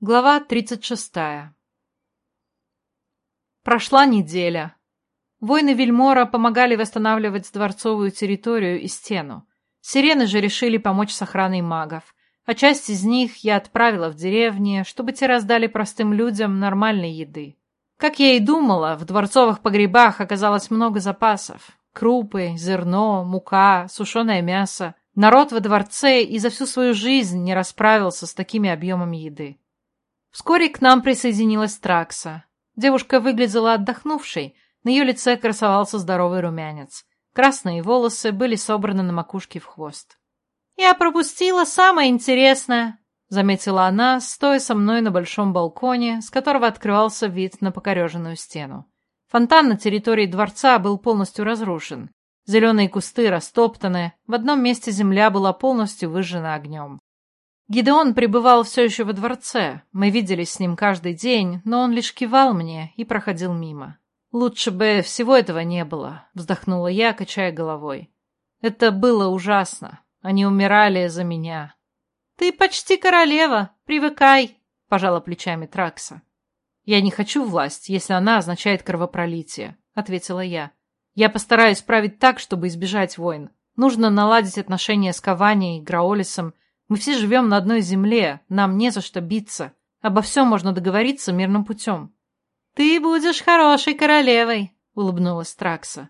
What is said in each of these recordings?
Глава 36. Прошла неделя. Воины Вильмора помогали восстанавливать дворцовую территорию и стену. Сирены же решили помочь с охраной магов, а часть из них я отправила в деревни, чтобы те раздали простым людям нормальной еды. Как я и думала, в дворцовых погребах оказалось много запасов. Крупы, зерно, мука, сушеное мясо. Народ во дворце и за всю свою жизнь не расправился с такими объемами еды. Вскоре к нам присоединилась Тракса. Девушка выглядела отдохнувшей, на ее лице красовался здоровый румянец. Красные волосы были собраны на макушке в хвост. «Я пропустила самое интересное», — заметила она, стоя со мной на большом балконе, с которого открывался вид на покореженную стену. Фонтан на территории дворца был полностью разрушен. Зеленые кусты растоптаны, в одном месте земля была полностью выжжена огнем. Гидеон пребывал все еще во дворце. Мы виделись с ним каждый день, но он лишь кивал мне и проходил мимо. «Лучше бы всего этого не было», — вздохнула я, качая головой. «Это было ужасно. Они умирали за меня». «Ты почти королева. Привыкай», — пожала плечами Тракса. «Я не хочу власть, если она означает кровопролитие», — ответила я. «Я постараюсь править так, чтобы избежать войн. Нужно наладить отношения с Кавани и Граолисом, мы все живем на одной земле, нам не за что биться. Обо всем можно договориться мирным путем. «Ты будешь хорошей королевой», — улыбнулась Тракса.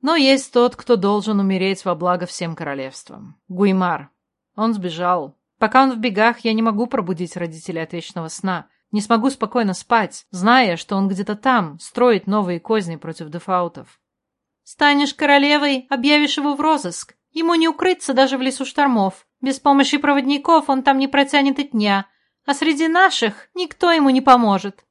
«Но есть тот, кто должен умереть во благо всем королевствам. Гуймар. Он сбежал. Пока он в бегах, я не могу пробудить родителей от вечного сна. Не смогу спокойно спать, зная, что он где-то там, строит новые козни против дефаутов. Станешь королевой, объявишь его в розыск. Ему не укрыться даже в лесу штормов. Без помощи проводников он там не протянет и дня, а среди наших никто ему не поможет.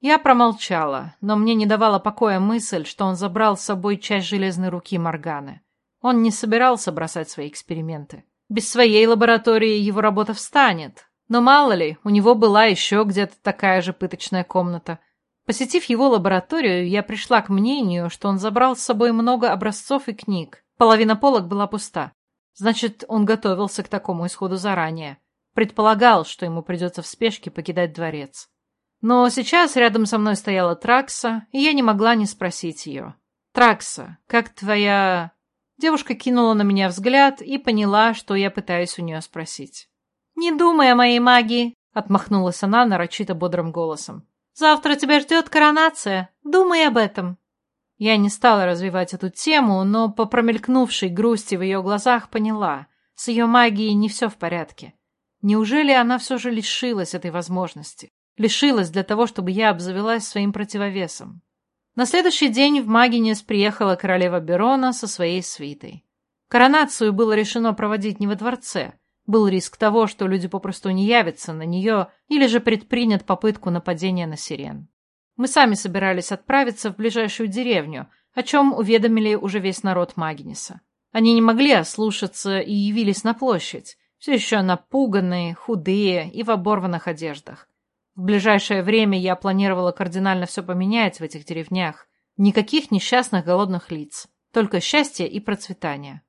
Я промолчала, но мне не давала покоя мысль, что он забрал с собой часть железной руки Морганы. Он не собирался бросать свои эксперименты. Без своей лаборатории его работа встанет. Но мало ли, у него была еще где-то такая же пыточная комната. Посетив его лабораторию, я пришла к мнению, что он забрал с собой много образцов и книг. Половина полок была пуста. Значит, он готовился к такому исходу заранее. Предполагал, что ему придется в спешке покидать дворец. Но сейчас рядом со мной стояла Тракса, и я не могла не спросить ее. «Тракса, как твоя...» Девушка кинула на меня взгляд и поняла, что я пытаюсь у нее спросить. «Не думай о моей магии», — отмахнулась она нарочито бодрым голосом. «Завтра тебя ждет коронация. Думай об этом». Я не стала развивать эту тему, но по промелькнувшей грусти в ее глазах поняла, с ее магией не все в порядке. Неужели она все же лишилась этой возможности? Лишилась для того, чтобы я обзавелась своим противовесом. На следующий день в Магинес приехала королева Берона со своей свитой. Коронацию было решено проводить не во дворце. Был риск того, что люди попросту не явятся на нее или же предпринят попытку нападения на сирен. Мы сами собирались отправиться в ближайшую деревню, о чем уведомили уже весь народ Магниса. Они не могли ослушаться и явились на площадь, все еще напуганные, худые и в оборванных одеждах. В ближайшее время я планировала кардинально все поменять в этих деревнях. Никаких несчастных голодных лиц, только счастье и процветание.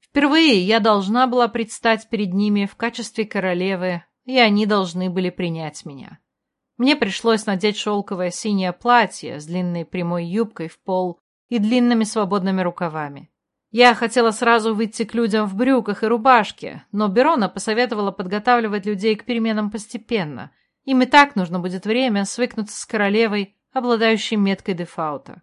Впервые я должна была предстать перед ними в качестве королевы, и они должны были принять меня. Мне пришлось надеть шелковое синее платье с длинной прямой юбкой в пол и длинными свободными рукавами. Я хотела сразу выйти к людям в брюках и рубашке, но Берона посоветовала подготавливать людей к переменам постепенно. Им и так нужно будет время свыкнуться с королевой, обладающей меткой дефаута.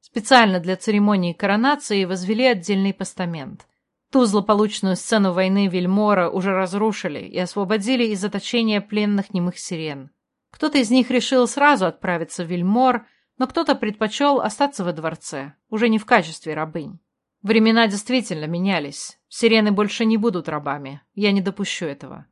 Специально для церемонии коронации возвели отдельный постамент. Ту злополучную сцену войны Вильмора уже разрушили и освободили из заточения пленных немых сирен. Кто-то из них решил сразу отправиться в Вильмор, но кто-то предпочел остаться во дворце, уже не в качестве рабынь. Времена действительно менялись. Сирены больше не будут рабами. Я не допущу этого.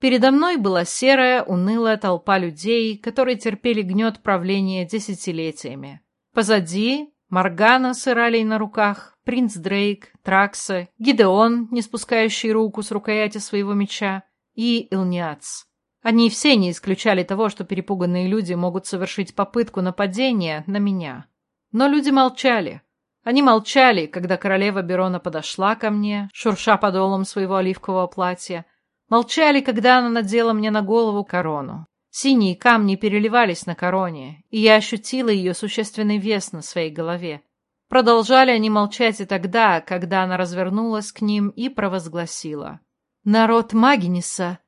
Передо мной была серая, унылая толпа людей, которые терпели гнет правления десятилетиями. Позади Моргана с Иралей на руках, принц Дрейк, Тракса, Гидеон, не спускающий руку с рукояти своего меча, и Илниац. Они все не исключали того, что перепуганные люди могут совершить попытку нападения на меня. Но люди молчали. Они молчали, когда королева Берона подошла ко мне, шурша подолом своего оливкового платья. Молчали, когда она надела мне на голову корону. Синие камни переливались на короне, и я ощутила ее существенный вес на своей голове. Продолжали они молчать и тогда, когда она развернулась к ним и провозгласила. «Народ Магниса,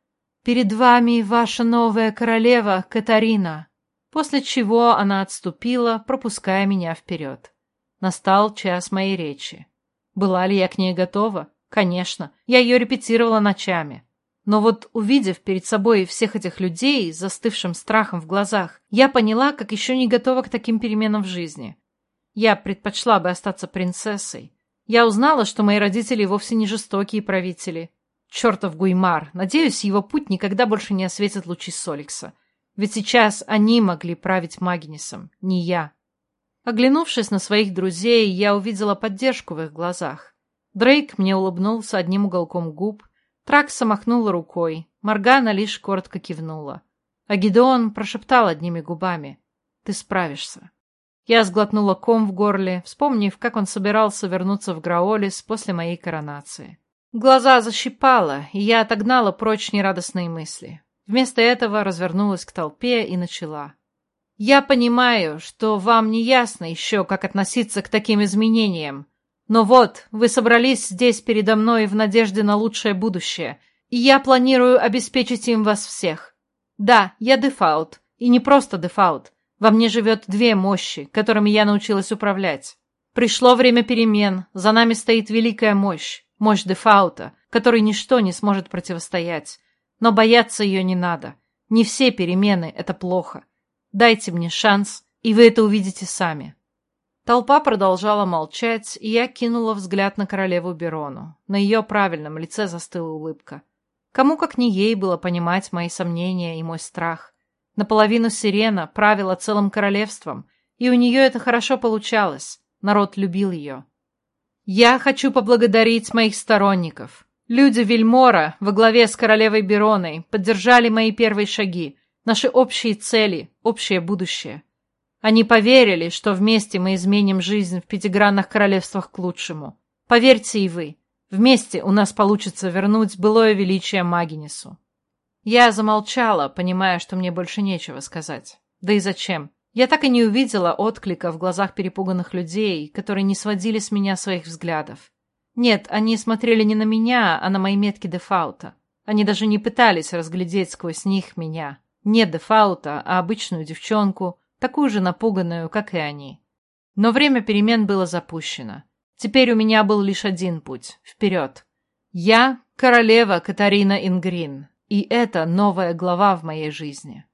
перед вами ваша новая королева Катарина!» После чего она отступила, пропуская меня вперед. Настал час моей речи. Была ли я к ней готова? Конечно, я ее репетировала ночами. Но вот увидев перед собой всех этих людей с застывшим страхом в глазах, я поняла, как еще не готова к таким переменам в жизни. Я предпочла бы остаться принцессой. Я узнала, что мои родители вовсе не жестокие правители. Чертов Гуймар, надеюсь, его путь никогда больше не осветит лучи Соликса. Ведь сейчас они могли править Магнисом, не я. Оглянувшись на своих друзей, я увидела поддержку в их глазах. Дрейк мне улыбнулся одним уголком губ, Тракса махнула рукой, Моргана лишь коротко кивнула. А Гидеон прошептал одними губами. «Ты справишься». Я сглотнула ком в горле, вспомнив, как он собирался вернуться в Граолис после моей коронации. Глаза защипало, и я отогнала прочь нерадостные мысли. Вместо этого развернулась к толпе и начала. «Я понимаю, что вам не ясно еще, как относиться к таким изменениям, но вот, вы собрались здесь передо мной в надежде на лучшее будущее, и я планирую обеспечить им вас всех. Да, я дефаут, и не просто дефаут. Во мне живет две мощи, которыми я научилась управлять. Пришло время перемен, за нами стоит великая мощь, мощь дефаута, которой ничто не сможет противостоять. Но бояться ее не надо. Не все перемены — это плохо. Дайте мне шанс, и вы это увидите сами. Толпа продолжала молчать, и я кинула взгляд на королеву Берону. На ее правильном лице застыла улыбка. Кому как не ей было понимать мои сомнения и мой страх. Наполовину сирена правила целым королевством, и у нее это хорошо получалось. Народ любил ее. Я хочу поблагодарить моих сторонников. Люди Вильмора во главе с королевой Бероной поддержали мои первые шаги, наши общие цели, общее будущее. Они поверили, что вместе мы изменим жизнь в пятигранных королевствах к лучшему. Поверьте и вы, вместе у нас получится вернуть былое величие Магинису. Я замолчала, понимая, что мне больше нечего сказать. Да и зачем? Я так и не увидела отклика в глазах перепуганных людей, которые не сводили с меня своих взглядов. Нет, они смотрели не на меня, а на мои метки дефаута. Они даже не пытались разглядеть сквозь них меня. Не дефаута, а обычную девчонку, такую же напуганную, как и они. Но время перемен было запущено. Теперь у меня был лишь один путь — вперед. Я — королева Катарина Ингрин, и это новая глава в моей жизни.